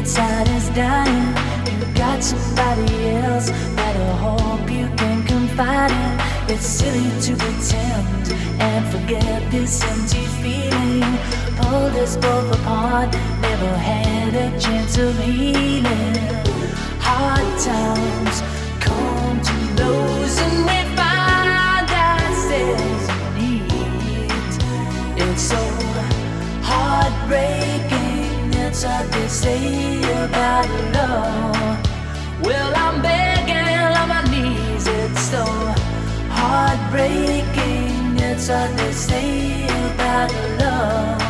inside is dying. You got somebody else that I hope you can confide in. It's silly to pretend and forget this empty feeling. Pulled us both apart, never had a chance of healing. Hard times come to those, and we find ourselves in need. It's so heartbreaking. That's what they say about love. Well, I'm begging on my knees. It's so heartbreaking. That's what they say about love.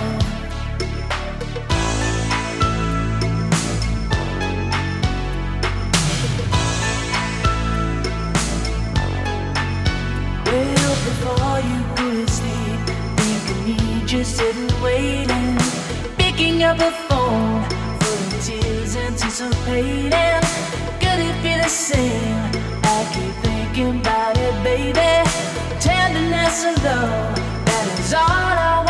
Well, before you go to sleep, think of me just sitting waiting, picking up a phone anticipating. Could it be the same? I keep thinking about it, baby. Tenderness and love, that is all I wanted,